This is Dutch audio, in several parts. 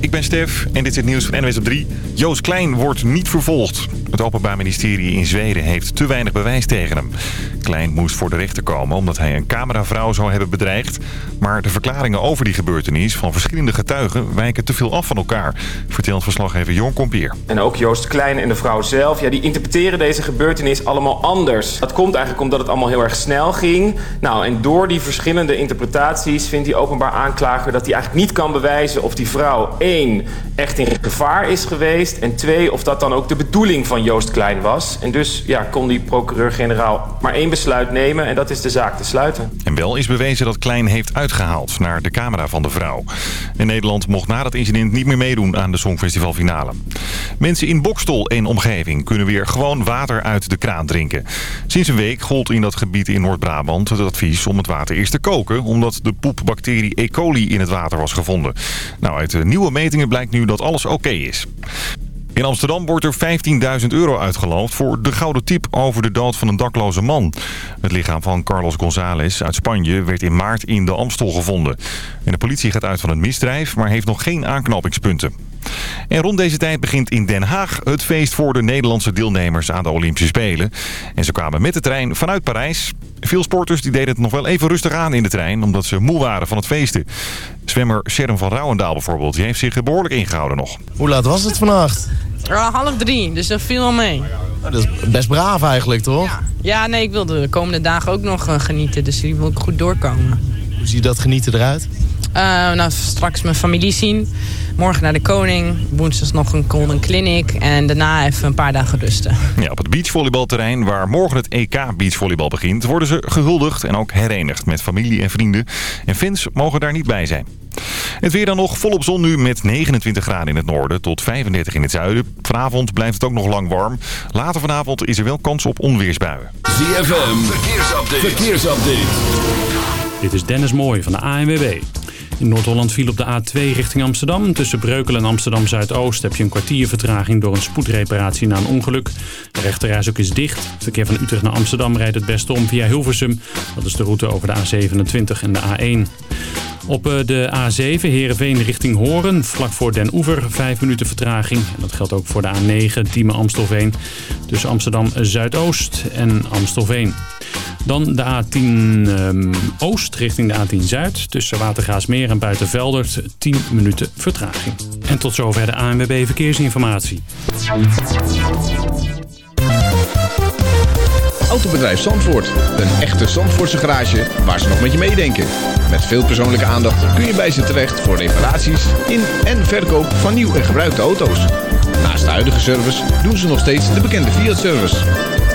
Ik ben Stef en dit is het nieuws van NWS op 3. Joost Klein wordt niet vervolgd. Het Openbaar Ministerie in Zweden heeft te weinig bewijs tegen hem. Klein moest voor de rechter komen omdat hij een cameravrouw zou hebben bedreigd. Maar de verklaringen over die gebeurtenis van verschillende getuigen wijken te veel af van elkaar. Vertelt verslaggever Jon Kompier. En ook Joost Klein en de vrouw zelf, ja, die interpreteren deze gebeurtenis allemaal anders. Dat komt eigenlijk omdat het allemaal heel erg snel ging. Nou, en door die verschillende interpretaties vindt die openbaar aanklager dat hij eigenlijk niet kan bewijzen of die vrouw één echt in gevaar is geweest en twee of dat dan ook de bedoeling van Joost Klein was. En dus ja, kon die procureur-generaal maar één besluit nemen en dat is de zaak te sluiten. En wel is bewezen dat Klein heeft uitgehaald naar de camera van de vrouw. En Nederland mocht na dat incident niet meer meedoen aan de Songfestivalfinale. Mensen in Bokstol en omgeving kunnen weer gewoon water uit de kraan drinken. Sinds een week gold in dat gebied in Noord-Brabant het advies om het water eerst te koken... omdat de poepbacterie E. coli in het water was gevonden. Nou, uit nieuwe metingen blijkt nu dat alles oké is. In Amsterdam wordt er 15.000 euro uitgeloofd voor de gouden tip over de dood van een dakloze man. Het lichaam van Carlos González uit Spanje werd in maart in de Amstel gevonden. En de politie gaat uit van een misdrijf, maar heeft nog geen aanknopingspunten. En rond deze tijd begint in Den Haag het feest voor de Nederlandse deelnemers aan de Olympische Spelen. En ze kwamen met de trein vanuit Parijs. Veel sporters die deden het nog wel even rustig aan in de trein, omdat ze moe waren van het feesten. Zwemmer Sharon van Rouwendaal bijvoorbeeld, die heeft zich behoorlijk ingehouden nog. Hoe laat was het vannacht? Half drie, dus dat viel al mee. Nou, dat is best braaf eigenlijk, toch? Ja. ja, nee, ik wil de komende dagen ook nog uh, genieten, dus die wil ik goed doorkomen. Hoe ziet dat genieten eruit? Uh, nou, straks mijn familie zien. Morgen naar de Koning. Woensdag nog een Golden Clinic. En daarna even een paar dagen rusten. Ja, op het beachvolleybalterrein waar morgen het EK beachvolleybal begint... worden ze gehuldigd en ook herenigd met familie en vrienden. En fans mogen daar niet bij zijn. Het weer dan nog volop zon nu met 29 graden in het noorden tot 35 in het zuiden. Vanavond blijft het ook nog lang warm. Later vanavond is er wel kans op onweersbuien. ZFM, verkeersupdate. verkeersupdate. Dit is Dennis Mooij van de ANWB. In Noord-Holland viel op de A2 richting Amsterdam. Tussen Breukelen en Amsterdam-Zuidoost heb je een kwartier vertraging door een spoedreparatie na een ongeluk. De rechterreis ook is dicht. Het verkeer van Utrecht naar Amsterdam rijdt het beste om via Hilversum. Dat is de route over de A27 en de A1. Op de A7 Heerenveen richting Horen, vlak voor Den Oever, 5 minuten vertraging. En dat geldt ook voor de A9 Diemen-Amstelveen, tussen Amsterdam-Zuidoost en Amstelveen. Dan de A10 um, Oost richting de A10 Zuid, tussen Watergaasmeer en Buitenveldert, 10 minuten vertraging. En tot zover de ANWB Verkeersinformatie. Autobedrijf Zandvoort. Een echte Zandvoortse garage waar ze nog met je meedenken. Met veel persoonlijke aandacht kun je bij ze terecht voor reparaties in en verkoop van nieuw en gebruikte auto's. Naast de huidige service doen ze nog steeds de bekende Fiat-service.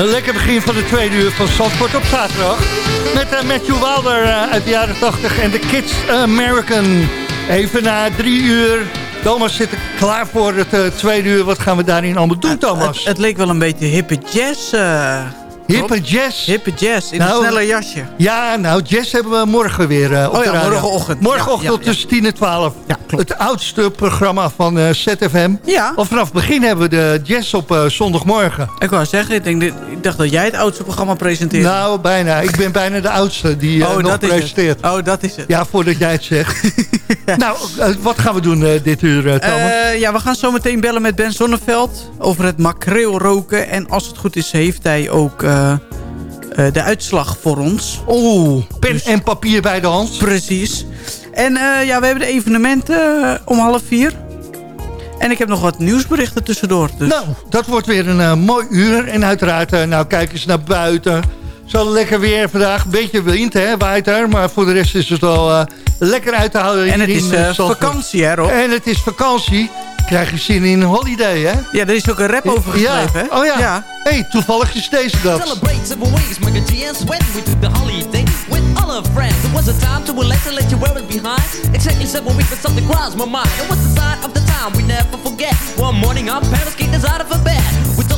Een lekker begin van de tweede uur van Zandvoort op zaterdag. Met eh, Matthew Wilder eh, uit de jaren 80 en de Kids American. Even na drie uur. Thomas zit er klaar voor het eh, tweede uur. Wat gaan we daarin allemaal doen, Thomas? Het, het leek wel een beetje hippe jazz. Hippe jazz. Hippe jazz, in Nou, een sneller jasje. Ja, nou, jazz hebben we morgen weer eh, op Oh ja, de morgenochtend. Morgenochtend Ja, ja, ja. tussen 10 en 12. Ja, klopt. Het oudste programma van eh, ZFM. Ja. Of vanaf het begin hebben we de jazz op eh, zondagmorgen. Ik wou zeggen, ik, denk, ik dacht dat jij het oudste programma presenteerde. Nou, bijna. Ik ben bijna de oudste die oh, nog dat is presenteert. het. Oh, dat is het. Ja, voordat jij het zegt. nou, wat gaan we doen dit uur, Thomas? Ja, we gaan zo meteen bellen met Ben Zonneveld over het makreel roken. En als het goed is, heeft hij ook de uitslag voor ons. Oeh, pen dus- en papier bij de hand. Precies. En eh, ja, we hebben de evenementen eh, om half vier. En ik heb nog wat nieuwsberichten tussendoor. Dus. Nou, dat wordt weer een eh, mooi uur. En uiteraard, eh, nou, kijk eens naar buiten. Zo lekker weer vandaag. Een beetje wind, hè, waait er. Maar voor de rest is het wel eh, lekker uit te houden. en het is eh, eh, vakantie, hè Rob? En het is vakantie. Krijg je zin in een holiday, hè? Ja, er is ook een rap over geschreven, hè? ja. Oh ja. ja. hey, toevallig is deze dat. Celebrate several ways, make a G and sweat. We took the holiday with all our friends. It was a time to relax and let you wear it behind. Exactly seven weeks, but something crossed my mind. It was the sign of the time we never forget. One morning, our parents kicked us out of a bed.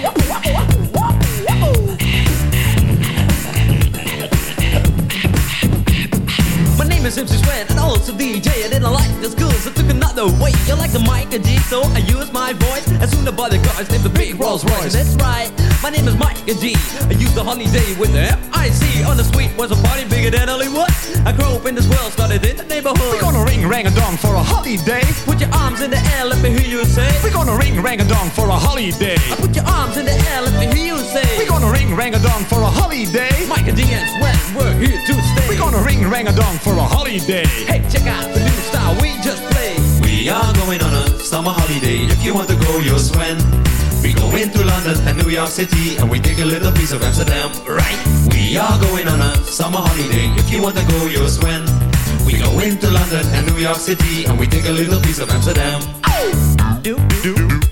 Fuck. MC Sven and also DJ I didn't like the schools, I took another way. You like the Micah G, so I use my voice. As soon as the cars named the big Rolls Royce. That's right, my name is Micah G. I used the holiday with the F-I-C On the street was a party bigger than Hollywood. I grew up in this world, started in the neighborhood. We're gonna ring rang a dong for a holiday. Put your arms in the air, let me hear you say. We're gonna ring rang a dong for a holiday. Put your arms in the air, let me hear you say. We're gonna ring rang a dong for a holiday. Micah G and Sven, we're here to stay We gonna ring rang a dong for a holiday. Hey, check out the new style we just played We are going on a summer holiday. If you want to go, you'll swim. We go into London and New York City and we take a little piece of Amsterdam, right? We are going on a summer holiday. If you want to go, you'll swim. We go into London and New York City and we take a little piece of Amsterdam. Do, do, do, do, do,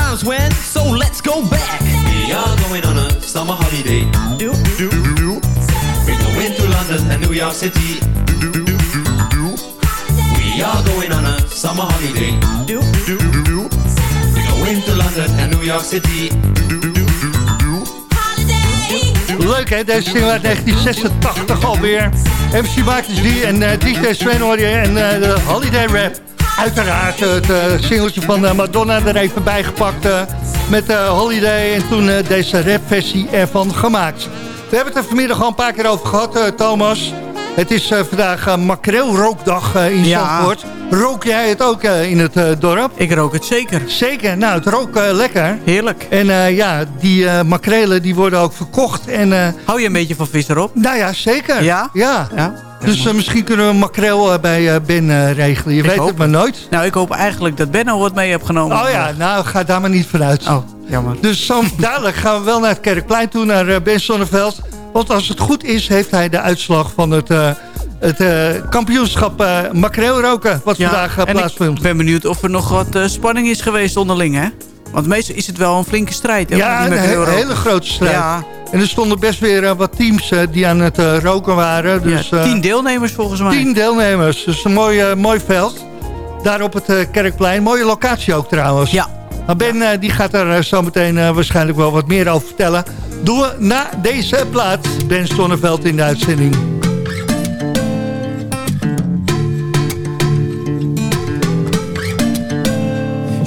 times when, so let's go back. We are going on a summer holiday. Do, do, do. We go into London and New York City. We are going on a summer holiday. Do, do, do. We go into London and New York City. Leuk hè, deze single uit 1986 alweer. MC Marcus D en uh, DJ Sven hoor je en uh, de Holiday Rap. Uiteraard het uh, singeltje van uh, Madonna er even bijgepakt uh, met uh, Holiday en toen deze rapversie ervan gemaakt. We hebben het er vanmiddag al een paar keer over gehad, Thomas. Het is vandaag makreelrookdag in Ja. Zandvoort. Rook jij het ook in het dorp? Ik rook het zeker. Zeker, nou het rookt uh, lekker. Heerlijk. En ja, die makrelen die worden ook verkocht. En, Hou je een beetje van vis erop? nou ja, zeker. Ja? Ja. Ja. Dus uh, misschien kunnen we makreel uh, bij uh, Ben regelen. Je Ik weet hoop het maar nooit. Nou, ik hoop eigenlijk dat Benno wat mee heeft genomen. Oh ja, nou ga daar maar niet vanuit. Oh, jammer. Dus zo dadelijk gaan we wel naar het Kerkplein toe, naar Ben Sonneveld. Want als het goed is, heeft hij de uitslag van het, het uh, kampioenschap uh, makreelroken... wat vandaag uh, plaatsvindt. ik ben benieuwd of er nog wat spanning is geweest onderling, hè? Want meestal is het wel een flinke strijd. Hè, Ja, een he hele grote strijd. Ja, En er stonden best weer uh, wat teams uh, die aan het uh, roken waren. Dus, ja, tien deelnemers volgens mij. tien deelnemers. Dus een mooi, mooi veld. Daar op het Kerkplein. Mooie locatie ook trouwens. Ja. Maar Ben die gaat er uh, zo meteen waarschijnlijk wel wat meer over vertellen. Doen we na deze plaat. Ben Stonneveld in de uitzending.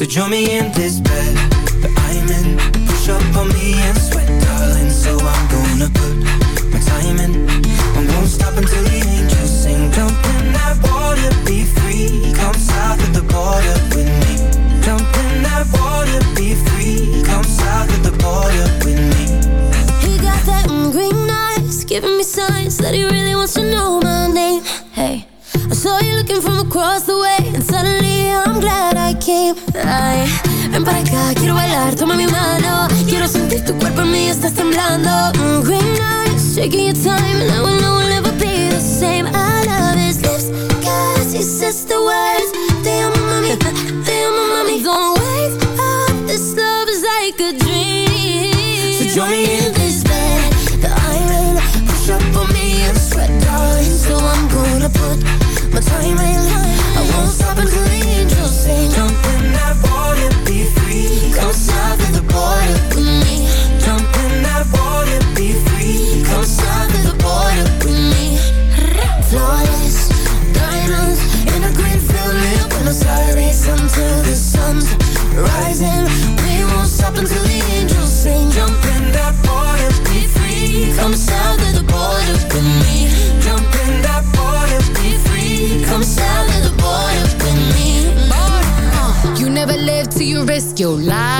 So join me in this bed that I'm in. Push up on me and sweat, darling. So I'm gonna put my time in. I won't stop until the angels quiero bailar, toma mi mano. Quiero sentir tu cuerpo en mí, estás temblando. Mm, green eyes, shaking your time, and I will know we'll never be the same. I love his lips, cause he says the words. Until the angels sing. Jump in that be free. Come the me. Jump in that be free. Come the me. You never live till you risk your life.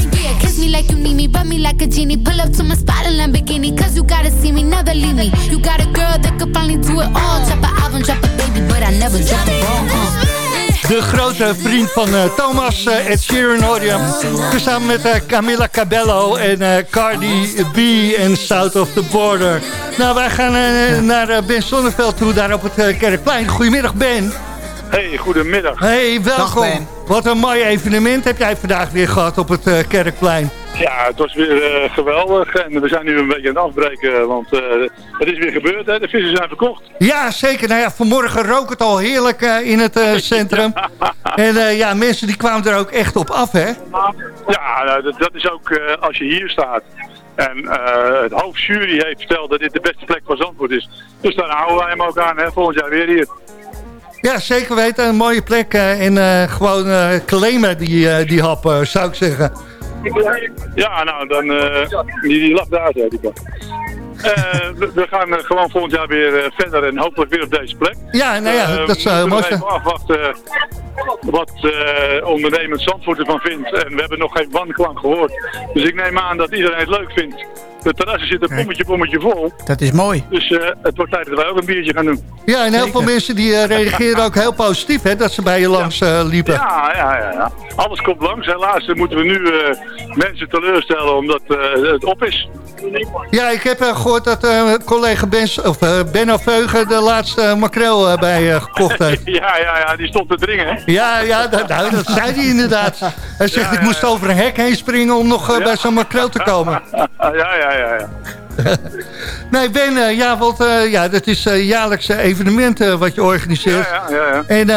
Me like you need me, rub me like a genie. Pull up to my spot in Lamborghini, cause you gotta see me, never leave me. You got a girl that could finally do it all. Drop an album, drop a baby, but I never drop a ball. Uh. De grote vriend van eh, Thomas, eh, Ed Sheeran hem. Samen met eh, Camila Cabello en eh, Cardi B en South of the Border. Nou, wij gaan eh, naar Ben Sonneveld toe, daar op het Kerkplein. Goedemiddag Ben. Hey, goedemiddag. Hey, welkom. Ben. Wat een mooi evenement heb jij vandaag weer gehad op het eh, Kerkplein. Ja, het was weer eh, geweldig en we zijn nu een beetje aan het afbreken, want eh, het is weer gebeurd, hè? de vissen zijn verkocht. Ja, zeker. Nou ja, vanmorgen rook het al heerlijk in het centrum. En ja, mensen die kwamen er ook echt op af, hè? Ja, nou, dat, dat is ook als je hier staat. En eh, het hoofdjury heeft verteld dat dit de beste plek van Zandvoort is. Dus daar houden wij hem ook aan, hè? volgend jaar weer hier. Ja, zeker weten. Een mooie plek. eh, en eh, gewoon claimen die, eh, die hap, eh, zou ik zeggen. Ja, nou, dan, die, die lag daar, zo, die we, we gaan gewoon volgend jaar weer verder en hopelijk weer op deze plek. Ja, nou ja, dat we mooi zijn. even afwachten wat ondernemend Zandvoort ervan vindt. En we hebben nog geen wanklank gehoord. Dus ik neem aan dat iedereen het leuk vindt. De terrassen zitten bommetje, bommetje vol. Dat is mooi. Dus eh, het wordt tijd dat wij ook een biertje gaan doen. Ja, en heel veel mensen die eh, reageren ook heel positief, hè, dat ze bij je langs eh, liepen. Ja, ja, ja, ja. Alles komt langs. Helaas moeten we nu eh, mensen teleurstellen omdat eh, het op is. Ja, ik heb eh, gehoord dat eh, collega Bens, of, eh, Benno Veugen de laatste makreel bij eh, gekocht heeft. ja, ja, ja, die stond te dringen. hè? Ja, ja dat, nou, dat zei hij inderdaad. Hij zegt, Ja, ik moest ja. over een hek heen springen om nog bij zo'n makreel te komen. ja, ja, ja, ja. Nee, Ben, eh, ja, want eh, ja, dat is eh jaarlijkse evenement wat je organiseert. Ja, ja, ja. En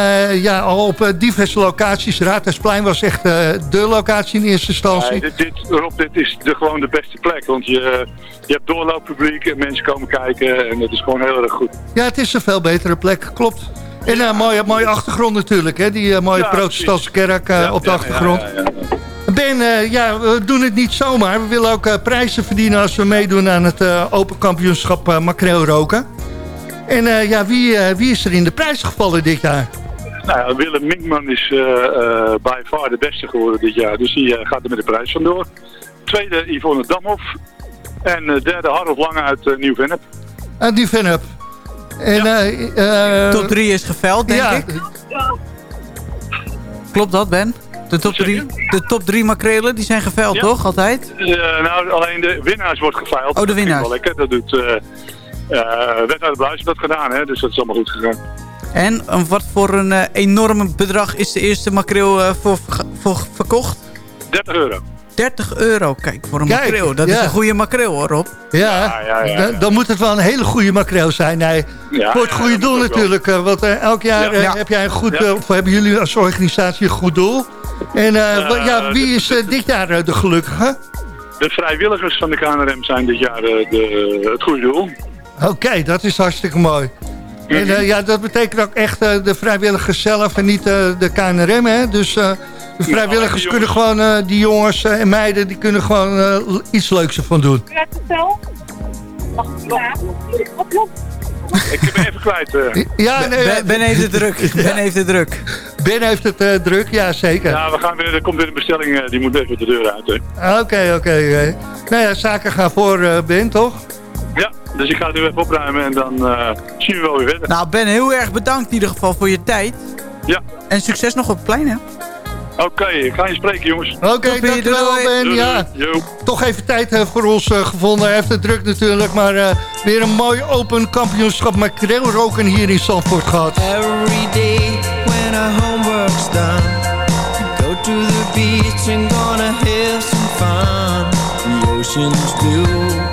ja, al op diverse locaties. Raadhuisplein was echt de locatie in eerste instantie. Nee, dit, dit, Rob, dit is de, gewoon de beste plek. Want je, je hebt doorlooppubliek en mensen komen kijken. En dat is gewoon heel erg goed. Ja, het is een veel betere plek, klopt. En een mooie, mooie achtergrond natuurlijk, hè? die mooie protestantse kerk op de ja, achtergrond. Ja, ja, ja. Ben, eh, ja, we doen het niet zomaar. We willen ook eh, prijzen verdienen als we meedoen aan het eh, Open Kampioenschap uh, Makreel Roken. En eh, ja, wie, eh, wie is er in de prijs gevallen dit jaar? Nou ja, Willem Minkman is eh eh by far de beste geworden dit jaar. Dus die eh, gaat er met de prijs vandoor. Tweede Yvonne Damhoff. En eh, derde Harold Lange uit Nieuw-Vennep. Uit die Venep. En, eh, eh, Top 3 is geveld, denk ja, ik. Klopt dat, Ben? De top 3 de top drie makrelen, die zijn geveld, Ja. toch? Altijd? Eh, nou, alleen de winnaars wordt geveild. Oh, de Dat winnaars. wel lekker. Dat doet uh, wethouder Bluis dat gedaan, hè? dus dat is allemaal goed gegaan. En eh, wat voor een eh, enorme bedrag is de eerste makreel eh, voor, voor verkocht? 30 euro. 30 euro, kijk, voor een Kijk, makreel. Dat ja. is een goede makreel, hoor, Rob. Ja, Ja, ja, ja, Dan, ja. dan moet het wel een hele goede makreel zijn. Nee, Ja, voor het goede doel natuurlijk. eh, Want eh, elk jaar Ja. eh, heb jij een goed, Ja. of hebben jullie als organisatie een goed doel. En eh, ja, wie is dit jaar de gelukkige? De vrijwilligers van de KNRM zijn dit jaar de, het goede doel. Oké, dat is hartstikke mooi. En eh, ja, dat betekent ook echt de vrijwilligers zelf en niet de KNRM. Hè? Dus eh, de vrijwilligers kunnen gewoon, eh, die jongens eh, en meiden, die kunnen gewoon eh, iets leuks ervan doen. Ik ben even kwijt. Ja, nee, Ben, ben heeft het druk. Ben heeft het druk. Ben heeft het eh, druk, ja zeker. Ja, we gaan weer, er komt weer een bestelling, die moet even de deur uit. hè. Oké, oké, oké. Nou ja, zaken gaan voor eh, Ben, toch? Ja, dus ik ga het nu even opruimen en dan eh, zien we wel weer verder. Nou, Ben, heel erg bedankt in ieder geval voor je tijd. Ja, En succes nog op het plein, hè? Oké, ik ga je spreken jongens. Oké, Toppie, dankjewel. Ben. Doei, Ja, doei. Toch even tijd eh, voor ons eh, gevonden. Hij heeft het druk natuurlijk, maar eh, weer een mooi open kampioenschap met roken hier in Zandvoort gehad. Every day when our homework's done, go to the beach and gonna have some fun. The ocean's blue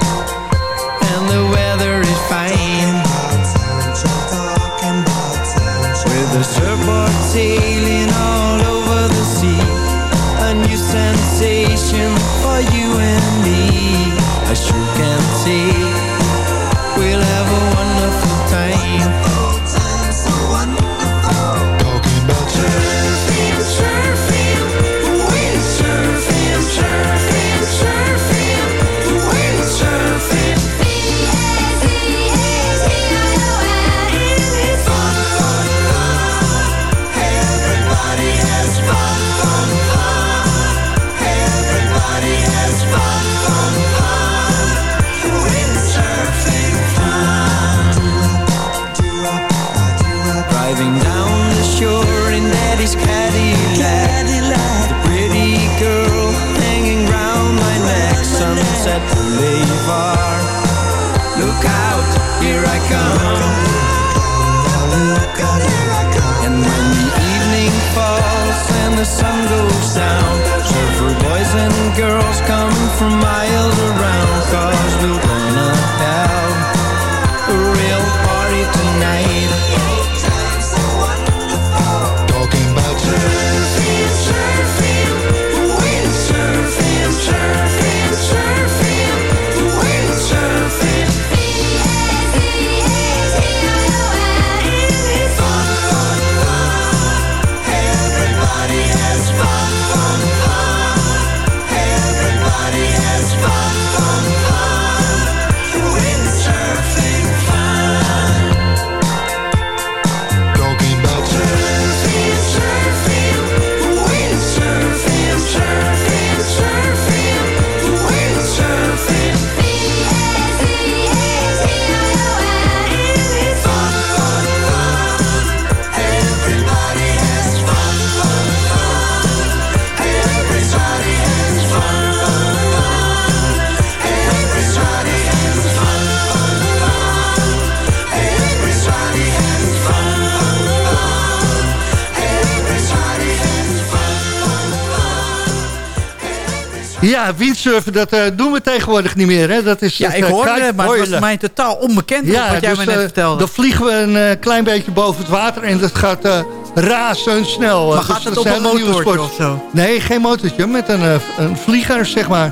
Ja, windsurfen, dat eh, doen we tegenwoordig niet meer. Hè? Dat is Ja, het, ik eh, hoorde het, maar het was mij totaal onbekend wat jij dus, me net eh, vertelde. Dan vliegen we een klein beetje boven het water en dat gaat razendsnel. Maar Eh, gaat dus het op een motortje sport. of zo? Nee, geen motortje, met een, een vlieger, zeg maar.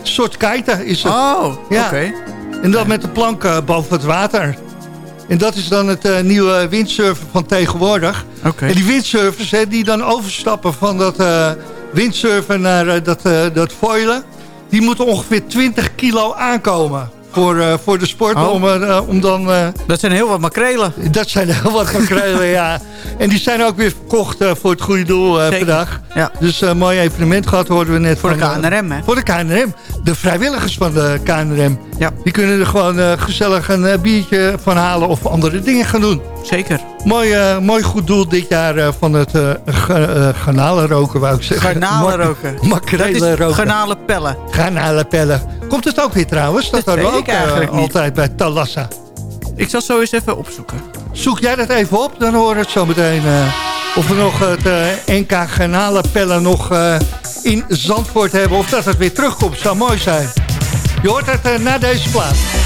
Een soort kiten is het. Oh, ja. oké. En dat met de plank boven het water. En dat is dan het nieuwe windsurfen van tegenwoordig. Oké. En die windsurfers hè, die dan overstappen van dat windsurfen naar eh, dat, eh, dat foilen... die moeten ongeveer 20 kilo aankomen voor, eh, voor de sport. Oh. Om, om dan, Dat zijn heel wat makrelen. dat zijn heel wat makrelen, ja. En die zijn ook weer verkocht voor het goede doel vandaag. Ja. Dus een mooi evenement gehad, hoorden we net. Voor de van, KNRM, hè? Voor de KNRM. De vrijwilligers van de KNRM. Ja. Die kunnen er gewoon eh, gezellig een eh, biertje van halen of andere dingen gaan doen. Zeker. Mooi, eh, mooi goed doel dit jaar van het ga- garnalenroken, wou ik zeggen. Garnalenroken. Mak- Makrelen Dat is roken. garnalenpellen. Garnalenpellen. Komt het ook weer trouwens? Dat, Dat hadden we ook altijd bij Talassa. Ik zal zo eens even opzoeken. Zoek jij dat even op, dan horen we het zo meteen. of we nog het NK garnalenpellen nog in Zandvoort hebben. Of dat het weer terugkomt, zou mooi zijn. Je hoort het eh, na deze plaats.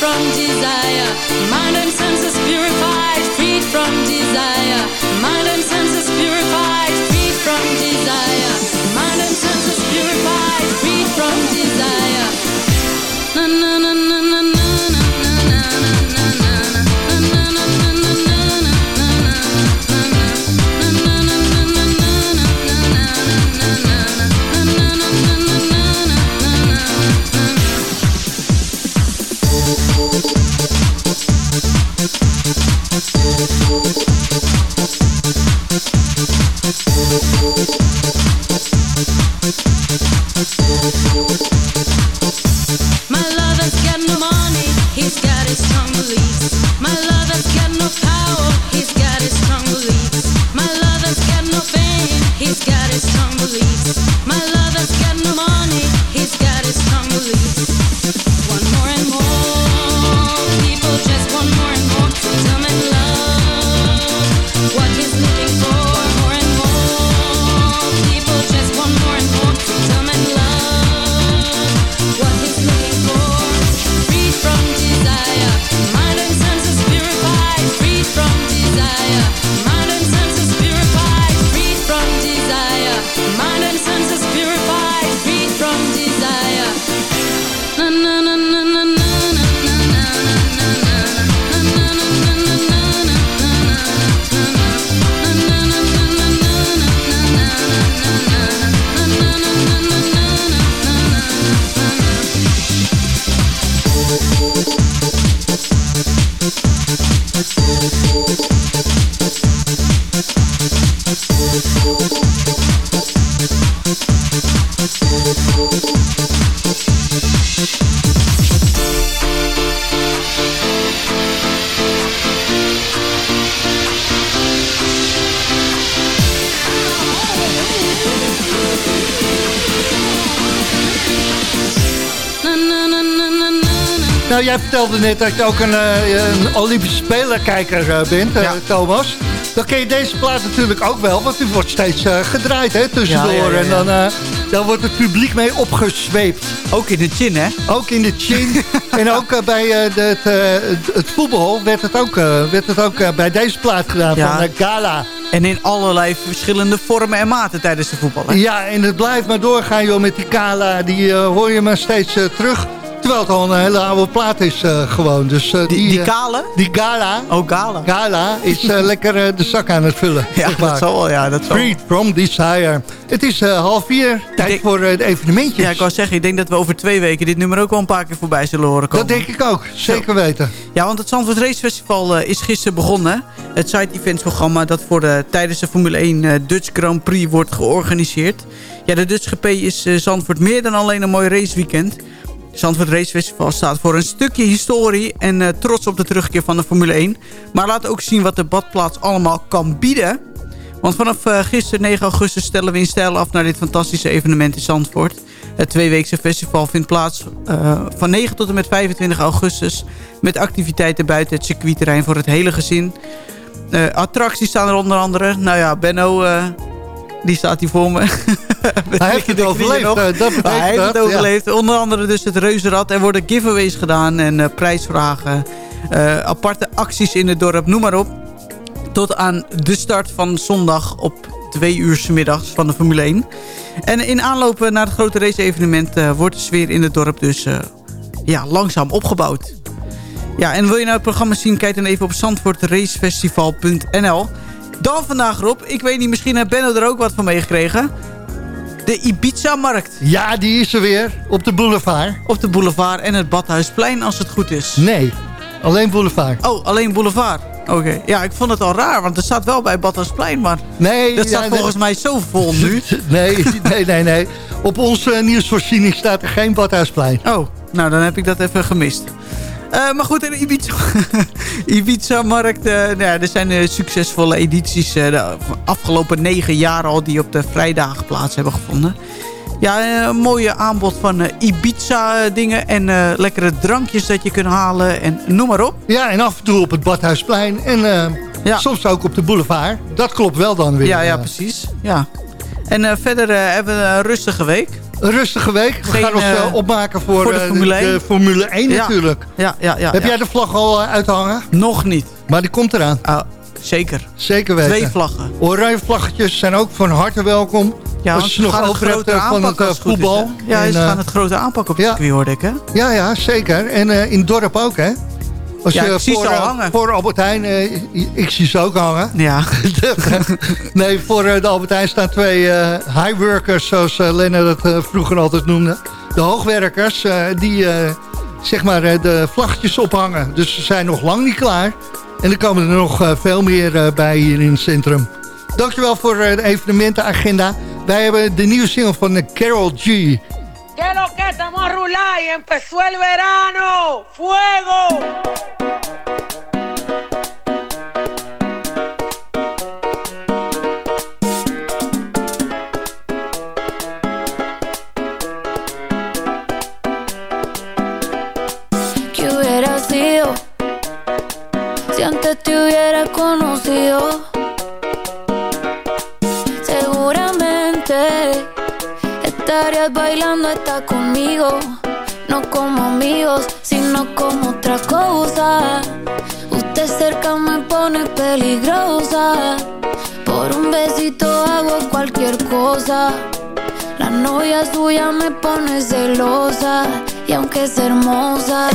From desire, mind and senses purified. Freed from desire, mind and senses purified. Freed from desire, mind and senses purified. Freed from desire. Na na na na Nou, jij vertelde net dat je ook een, eh, een Olympische Spelerkijker eh, bent, eh, Thomas. Dan ken je deze plaat natuurlijk ook wel, want die wordt steeds gedraaid hè, tussendoor. Ja, ja, ja, En dan, dan wordt het publiek mee opgezweept. Ook in de chin, hè? Ook in de chin. en ook bij het, het, voetbal werd het ook, werd het ook bij deze plaat gedaan, van Gala. En in allerlei verschillende vormen en maten tijdens de voetbal. hè? Ja, en het blijft maar doorgaan, joh, met die Kala. Die hoor je maar steeds terug. Terwijl het al een hele oude plaat is eh, gewoon. Dus, eh, die, die eh, kale? Die Gala. Oh, Gala. Gala is eh, lekker eh, de zak aan het vullen. Ja, zeg maar. dat zal wel, ja, dat zal Freed from Desire. Het is eh, half vier. Tijd denk- voor eh, de evenementjes. Ja, ik wou zeggen, ik denk dat we over twee weken dit nummer ook wel een paar keer voorbij zullen horen komen. Dat denk ik ook. Zeker weten. Ja, want het Zandvoort Race Festival eh, is gisteren begonnen. Het side events programma dat voor de, tijdens de Formule 1 eh, Dutch Grand Prix wordt georganiseerd. Ja, de Dutch GP is eh, Zandvoort meer dan alleen een mooi raceweekend. Zandvoort Race Festival staat voor een stukje historie en eh, trots op de terugkeer van de Formule 1. Maar laat ook zien wat de badplaats allemaal kan bieden. Want vanaf eh, gisteren 9 augustus stellen we in stijl af naar dit fantastische evenement in Zandvoort. Het tweeweekse festival vindt plaats eh, van 9 tot en met 25 augustus... met activiteiten buiten het circuitterrein voor het hele gezin. Attracties staan er onder andere. Nou ja, Benno, die staat hier voor me. Hij heeft het overleefd. nog. eh, dat betekent hij heeft het ja. overleefd. Onder andere dus het reuzenrad. Er worden giveaways gedaan en eh, prijsvragen. eh, aparte acties in het dorp, noem maar op. Tot aan de start van zondag op twee uur 's middags van de Formule 1. En in aanloop naar het grote race-evenement wordt de sfeer in het dorp dus ja, langzaam opgebouwd. Ja, en wil je nou het programma zien, kijk dan even op zandvoortracefestival.nl. Dan vandaag Rob, ik weet niet, misschien heeft Benno er ook wat van meegekregen. De Ibiza-markt. Ja, die is er weer. Op de boulevard. Op de boulevard en het Badhuisplein als het goed is. Nee. Alleen Boulevard. Oh, alleen Boulevard. Oké. Ja, ik vond het al raar, want er staat wel bij Badhuisplein, maar... Nee, dat staat ja, volgens nee. mij zo vol nu. Nee, nee, nee, nee. Op onze eh, nieuwsvoorziening staat er geen Badhuisplein. Oh, nou dan heb ik dat even gemist. Eh, maar goed, in de Ibiza, Ibiza-markt, eh, nou ja, er zijn eh, succesvolle edities de afgelopen negen jaar al die op de vrijdagen plaats hebben gevonden. Ja, een mooie aanbod van eh, Ibiza-dingen en lekkere drankjes dat je kunt halen en noem maar op. Ja, en af en toe op het Badhuisplein. En eh, soms ook op de boulevard. Dat klopt wel dan weer. Ja, ja, precies. Ja. En verder hebben we een rustige week. Een rustige week. We Geen, gaan ons eh, eh, opmaken voor, voor de eh, Formule 1. de Formule 1 Ja. natuurlijk. Ja, ja, ja. Heb ja. jij de vlag al uithangen? Nog niet. Maar die komt eraan. zeker. Zeker weten. Twee vlaggen. Oranje vlaggetjes zijn ook van harte welkom. Ja, als je nog gaan het over hebt van het is, voetbal. Ja, En, ze gaan het groter aanpakken op het circuit, hoorde ik, hè? Ja, ja, zeker. En in het dorp ook, hè? Als Ja, je ik zie voor, eh, hangen. voor Albert Heijn, eh, ik zie ze ook hangen. Ja. nee, voor eh, de Albert Heijn staan twee highworkers, zoals Lenne dat vroeger altijd noemde. De hoogwerkers, die zeg maar de vlaggetjes ophangen. Dus ze zijn nog lang niet klaar. En er komen er nog veel meer bij hier in het centrum. Dankjewel voor de evenementenagenda. Wij hebben de nieuwe single van Carol G. ¿Qué lo que estamos a rular y empezó el verano? ¡Fuego! Bailando esta conmigo, no como amigos, sino como otra cosa. Usted cerca me pone peligrosa, por un besito hago cualquier cosa. La novia suya me pone celosa y aunque es hermosa,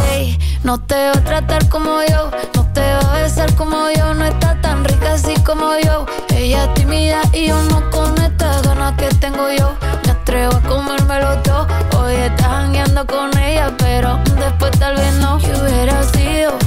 no te va a tratar como yo, no te va a besar como yo, no está tan rica así como yo. Ella es tímida y yo no con estas ganas que tengo yo. Atrevo a comérmelo todo. Hoy estás jangueando con ella, pero después tal vez no. ¿Qué hubiera sido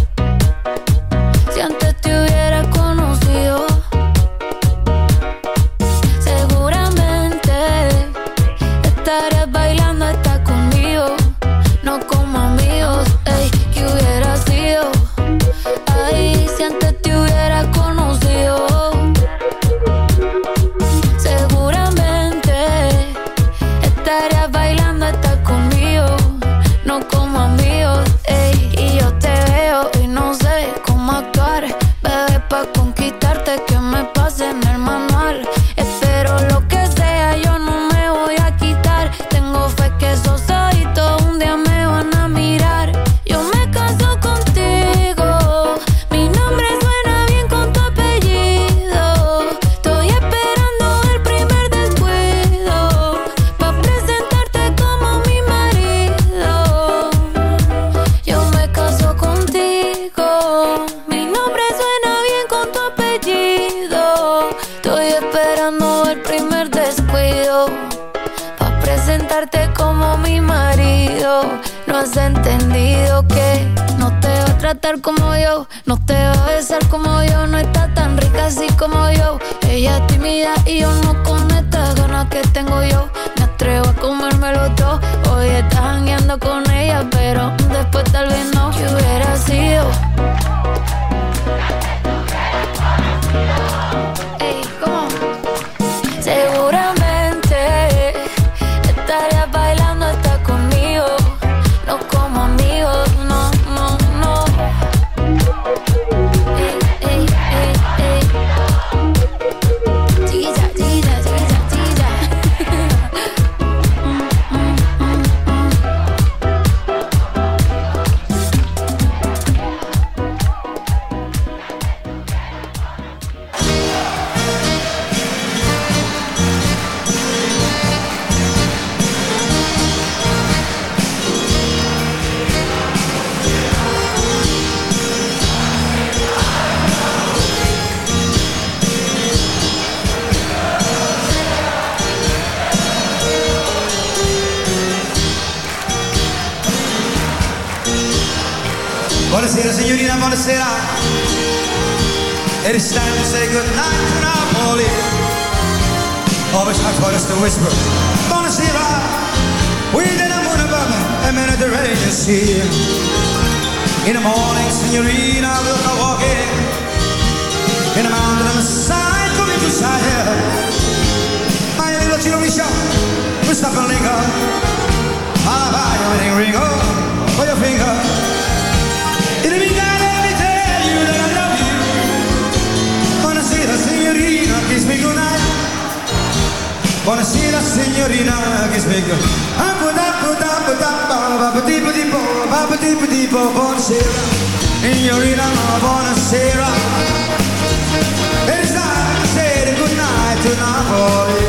como yo. No te va a besar como yo. No está tan rica así como yo. Ella es tímida y yo no con estas ganas que tengo yo. Me atrevo a comérmelo todo. Hoy estás jangueando con ella, pero después tal vez no. ¿Qué hubiera sido? Hard for us to whisper. Buonasera. We did a moon above a Mediterranean sea. In the morning, signorina, we'll go walking. In the mountain on the side, coming to side. My little Chilomisha, we stop and linger. I'll buy your wedding Buonasera, signorina, good. Buonasera, signorina, buonasera. It's time to say the goodnight to Napoli.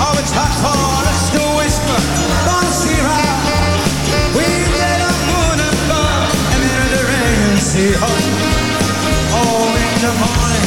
Oh, it's hot for us to whisper. Buonasera. We get a moon above and the rain hot. Oh, in the morning,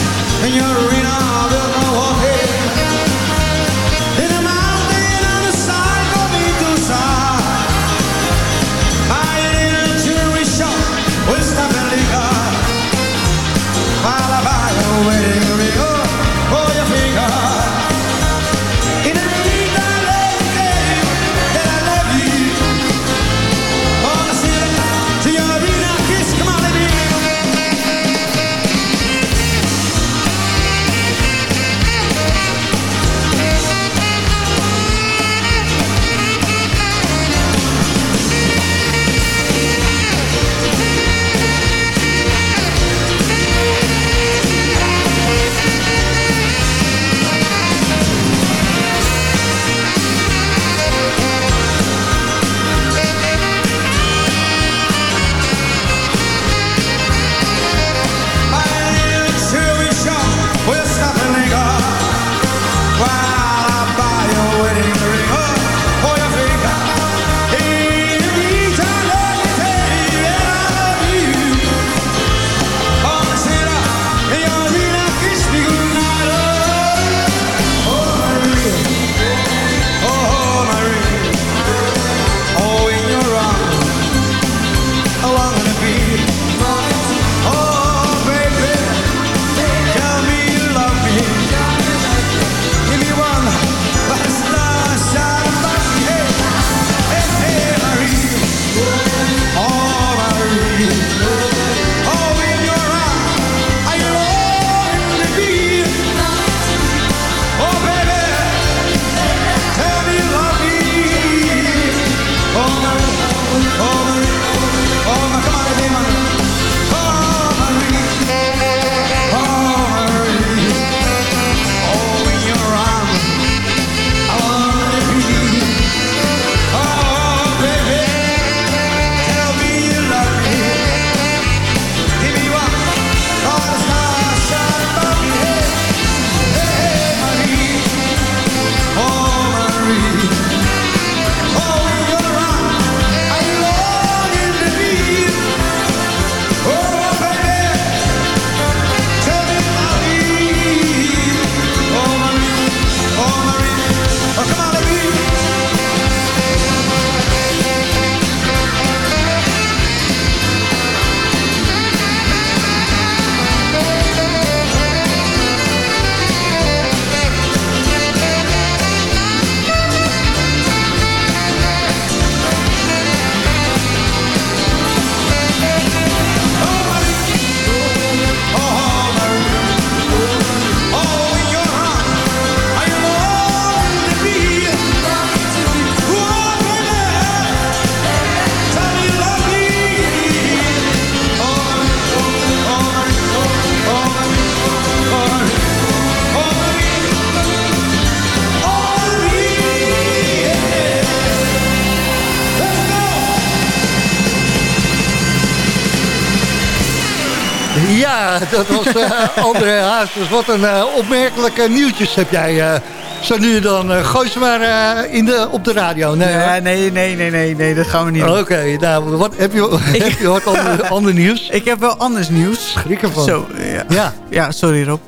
dat was eh André Hazes. Wat een eh, opmerkelijke nieuwtjes heb jij eh, zo nu dan. eh, gooi ze maar eh, in de, op de radio. Nee, Nee, nee, nee, nee, nee, nee, dat gaan we niet doen. Oké, nou, wat, heb, je, heb je wat ander, ander nieuws? Ik heb wel anders nieuws. Schrik ervan. Zo, ja. Ja. ja, sorry Rob.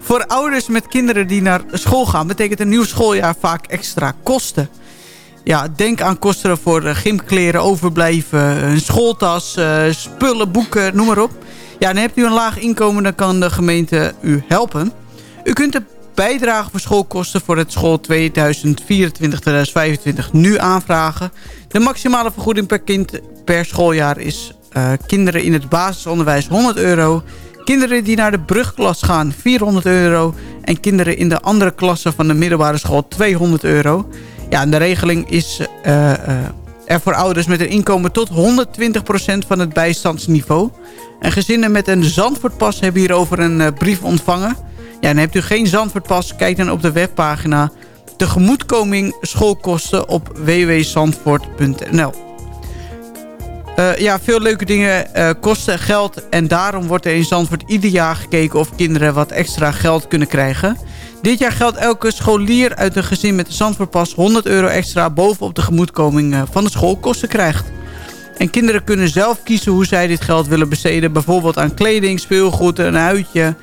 Voor ouders met kinderen die naar school gaan... betekent een nieuw schooljaar vaak extra kosten. Ja, denk aan kosten voor eh, gymkleren, overblijven, een schooltas, eh, spullen, boeken, noem maar op. Ja, en hebt u een laag inkomen, dan kan de gemeente u helpen. U kunt de bijdrage voor schoolkosten voor het school 2024-2025 nu aanvragen. De maximale vergoeding per kind per schooljaar is eh, kinderen in het basisonderwijs 100 euro... Kinderen die naar de brugklas gaan 400 euro. En kinderen in de andere klassen van de middelbare school 200 euro. Ja, en de regeling is eh, eh, er voor ouders met een inkomen tot 120% van het bijstandsniveau. En gezinnen met een Zandvoortpas hebben hierover een eh, brief ontvangen. Ja, en hebt u geen Zandvoortpas, kijk dan op de webpagina tegemoetkoming schoolkosten op www.zandvoort.nl. Eh, ja, veel leuke dingen eh, kosten geld. En daarom wordt er in Zandvoort ieder jaar gekeken of kinderen wat extra geld kunnen krijgen. Dit jaar geldt elke scholier uit een gezin met een Zandvoortpas 100 euro extra bovenop de gemoedkoming eh, van de schoolkosten krijgt. En kinderen kunnen zelf kiezen hoe zij dit geld willen besteden. Bijvoorbeeld aan kleding, speelgoed, een uitje.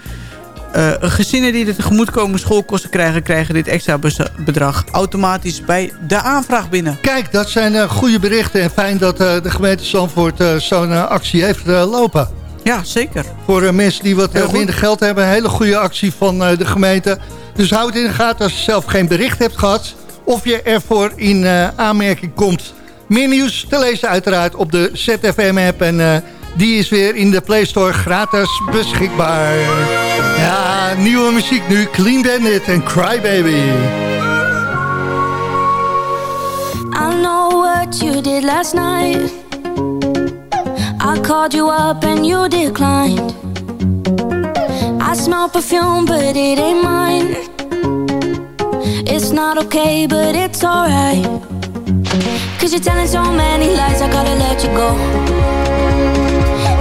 Eh, gezinnen die de tegemoetkomende schoolkosten krijgen... krijgen dit extra bedrag automatisch bij de aanvraag binnen. Kijk, dat zijn eh, goede berichten. En fijn dat de gemeente Zandvoort zo'n actie heeft lopen. Ja, zeker. Voor eh, mensen die wat Heel eh, minder geld hebben. Een hele goede actie van eh, de gemeente. Dus houd het in de gaten als je zelf geen bericht hebt gehad. Of je ervoor in eh, aanmerking komt. Meer nieuws te lezen uiteraard op de ZFM-app. En eh, die is weer in de Play Store gratis beschikbaar. Ja, nieuwe muziek nu. Clean Bandit en Crybaby. I know what you did last night. I called you up and you declined. I smell perfume, but it ain't mine. It's not okay, but it's alright. Cause you're telling so many lies, I gotta let you go.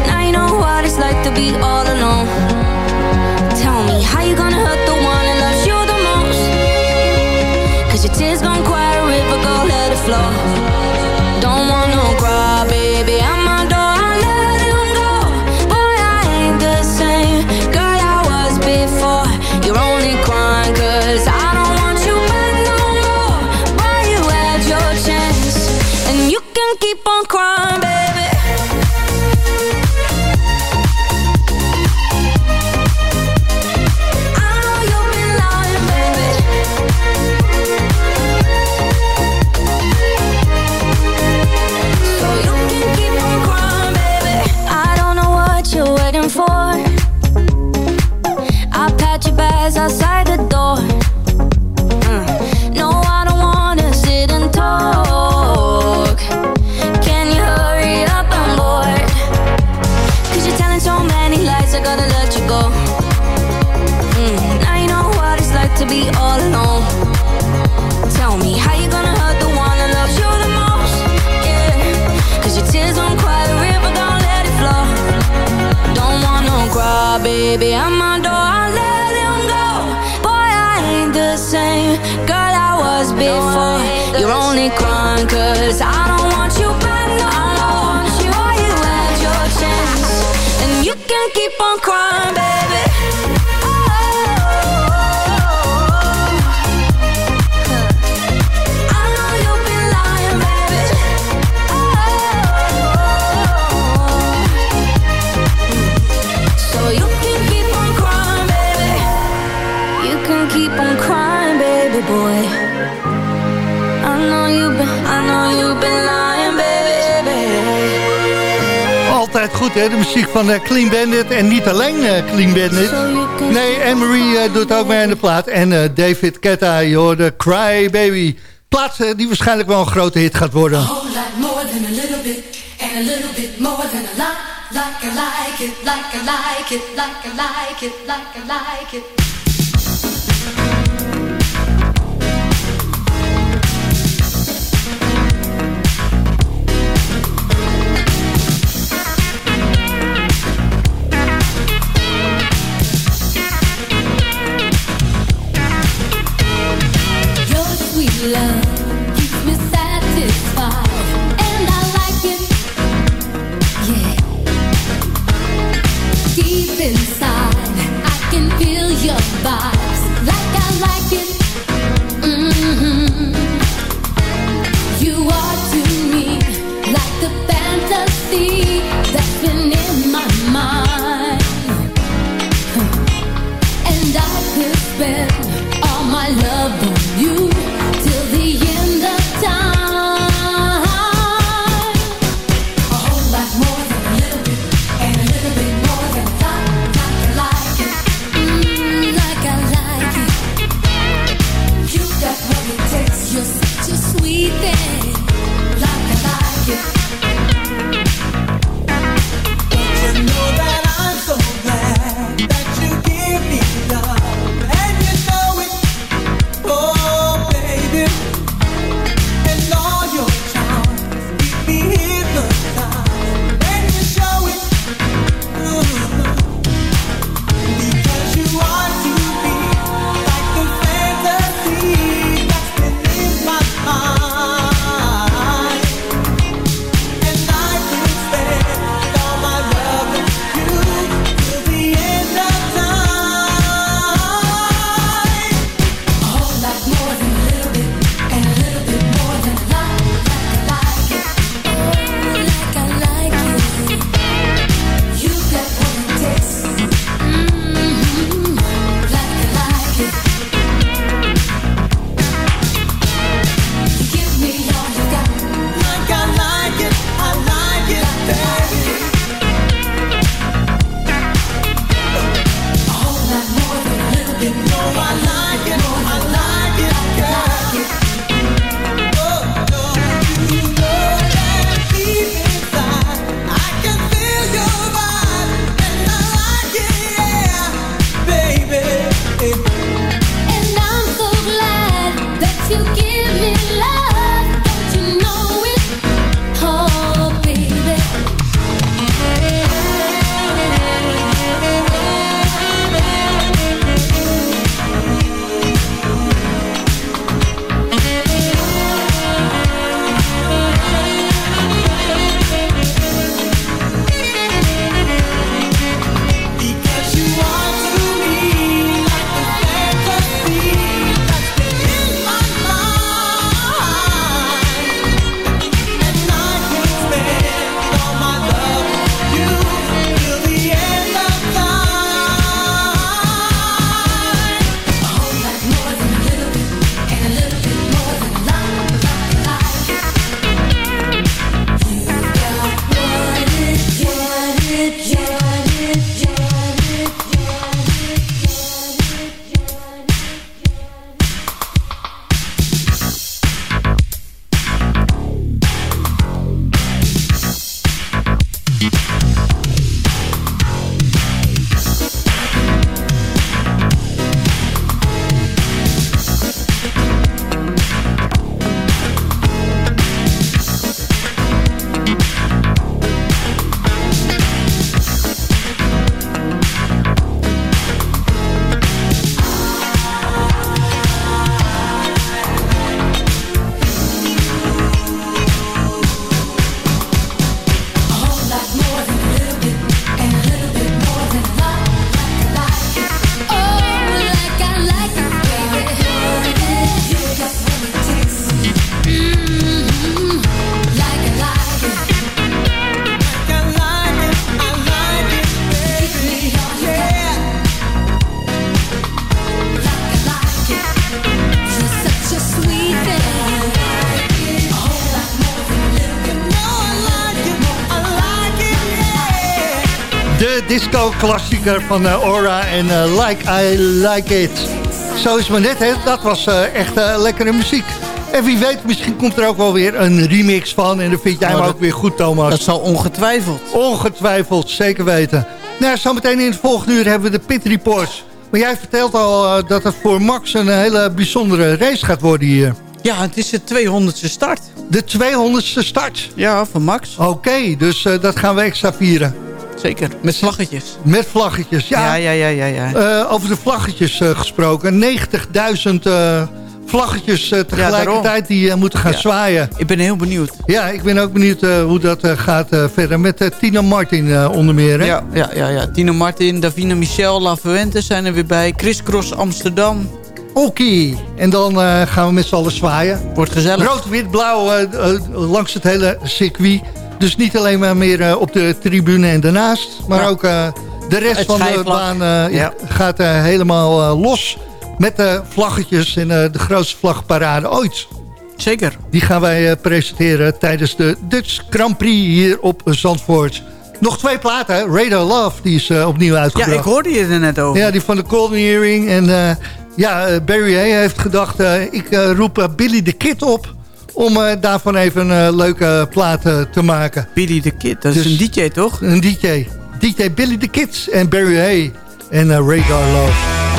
Now you know what it's like to be all alone. Tell me, how you gonna hurt the one that loves you the most? Cause your tears gon' quiet a river, go let it flow. Goed, hè? De muziek van eh, Clean Bandit. En niet alleen eh, Clean Bandit. Nee, Anne-Marie eh, doet ook mee aan de plaat. En David Ketta, je hoorde Cry Baby. Plaat die waarschijnlijk wel een grote hit gaat worden. A whole lot more than a little bit, and a little bit more than a lot. Like I like it, like I like it, like I like it, like I like it. Love disco-klassieker van eh, Aura en eh, Like I Like It. Zo is het maar net, hè? Dat was eh, echt lekkere muziek. En wie weet, misschien komt er ook wel weer een remix van. En dan vind jij Nou, hem dat- ook weer goed, Thomas. Dat zal ongetwijfeld. Ongetwijfeld, zeker weten. Nou, zometeen in het volgende uur hebben we de Pit Reports. Maar jij vertelt al dat het voor Max een hele bijzondere race gaat worden hier. Ja, het is de 200ste start. De 200ste start? Ja, van Max. Oké, dus dat gaan we extra vieren. Zeker, met vlaggetjes. Met vlaggetjes, ja. Ja, ja, ja, ja. ja. Eh, over de vlaggetjes eh, gesproken. 90.000 eh, vlaggetjes tegelijkertijd die moeten gaan Ja. zwaaien. Ik ben heel benieuwd. Ja, ik ben ook benieuwd hoe dat gaat verder. Met Tina Martin onder meer. Hè? Ja, ja, ja, ja. Tino Martin, Davina Michel, La Fuente zijn er weer bij. Chris Cross Amsterdam. Oké, en dan gaan we met z'n allen zwaaien. Wordt gezellig. Rood, wit, blauw langs het hele circuit. Dus niet alleen maar meer eh, op de tribune en daarnaast. Maar Ja. ook eh, de rest Het van de baan eh, Ja. gaat helemaal los. Met de vlaggetjes en de grootste vlagparade ooit. Zeker. Die gaan wij presenteren tijdens de Dutch Grand Prix hier op Zandvoort. Nog twee platen? Radar Love, die is opnieuw Ja, uitgebracht. ik hoorde je er net over. Ja, die van de Golden Earring. En ja, Barry Hay heeft gedacht, ik roep Billy the Kid op... om eh, daarvan even een eh, leuke plaat eh, te maken. Billy the Kid, dat is Dus- een DJ toch? Een DJ. DJ Billy the Kid en Barry Hay en Radar Love.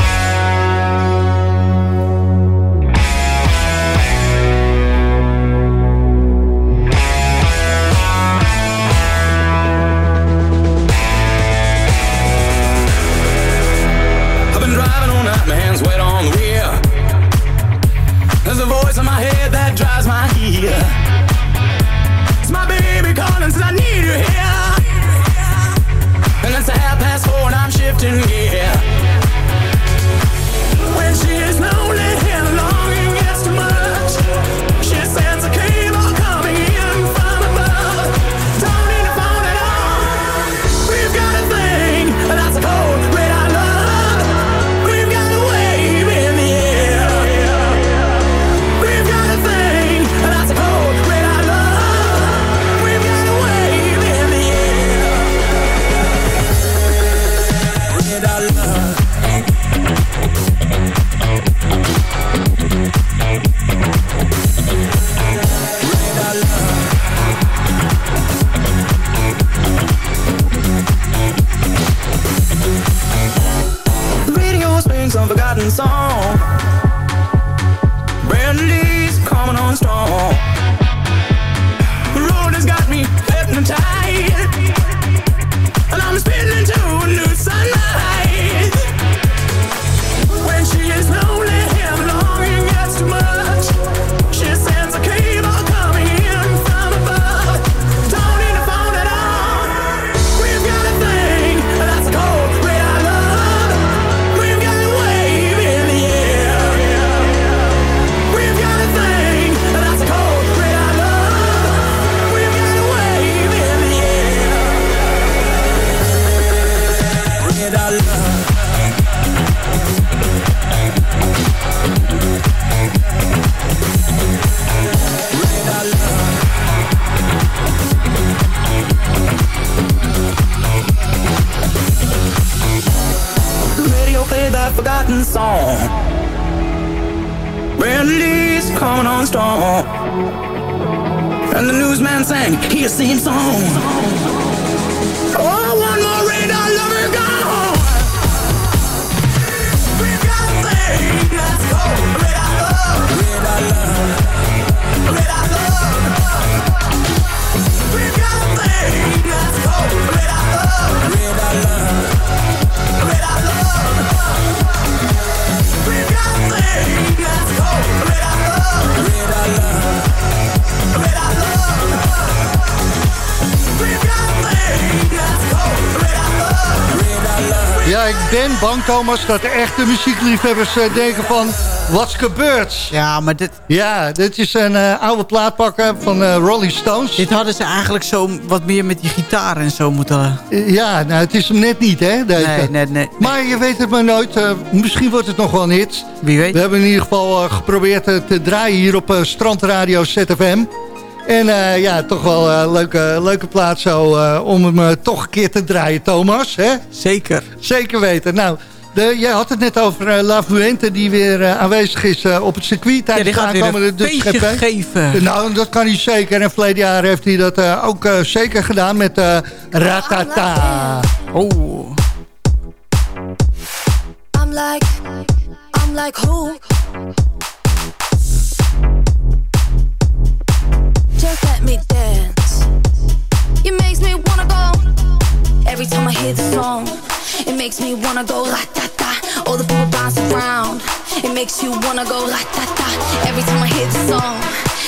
Thomas, dat de echte muziekliefhebbers eh, denken van... What's gebeurd? Ja, maar dit... Ja, dit is een eh, oude plaat pakken van eh, Rolling Stones. Dit hadden ze eigenlijk zo wat meer met die gitaar en zo moeten... Ja, nou, het is hem net niet, hè? deze. Nee, nee, nee. Maar je weet het maar nooit. misschien wordt het nog wel een hit. Wie weet. We hebben in ieder geval geprobeerd te draaien hier op Strandradio ZFM. En ja, toch wel een leuke, leuke plaats zo eh, om hem toch een keer te draaien, Thomas. Hè? Zeker. Zeker weten. Nou, de, jij had het net over eh, La Fuente die weer eh, aanwezig is eh, op het circuit tijdens die gaat de weer een Dutch feestje GP. geven. Nou, dat kan hij zeker. En verleden jaar heeft hij dat ook zeker gedaan met eh, Ratata. Oh. I'm like, I'm like who? Just let me dance. It makes me wanna go. Every time I hear the song, it makes me wanna go la da da. All the people bounce around. It makes you wanna go la da da. Every time I hear the song,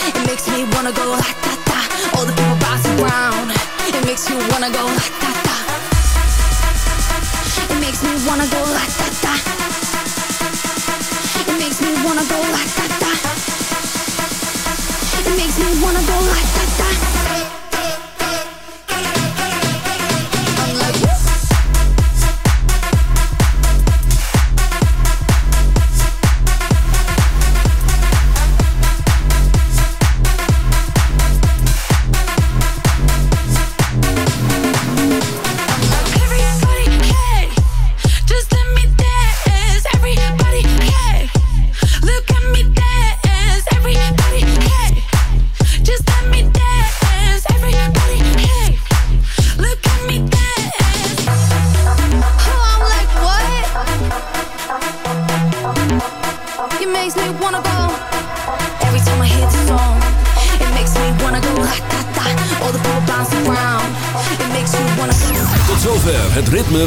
it makes me wanna go la da da. All the people bounce around. It makes you wanna go la da da. It makes me wanna go la da da. It makes me wanna go la da da. It makes me wanna go la da da.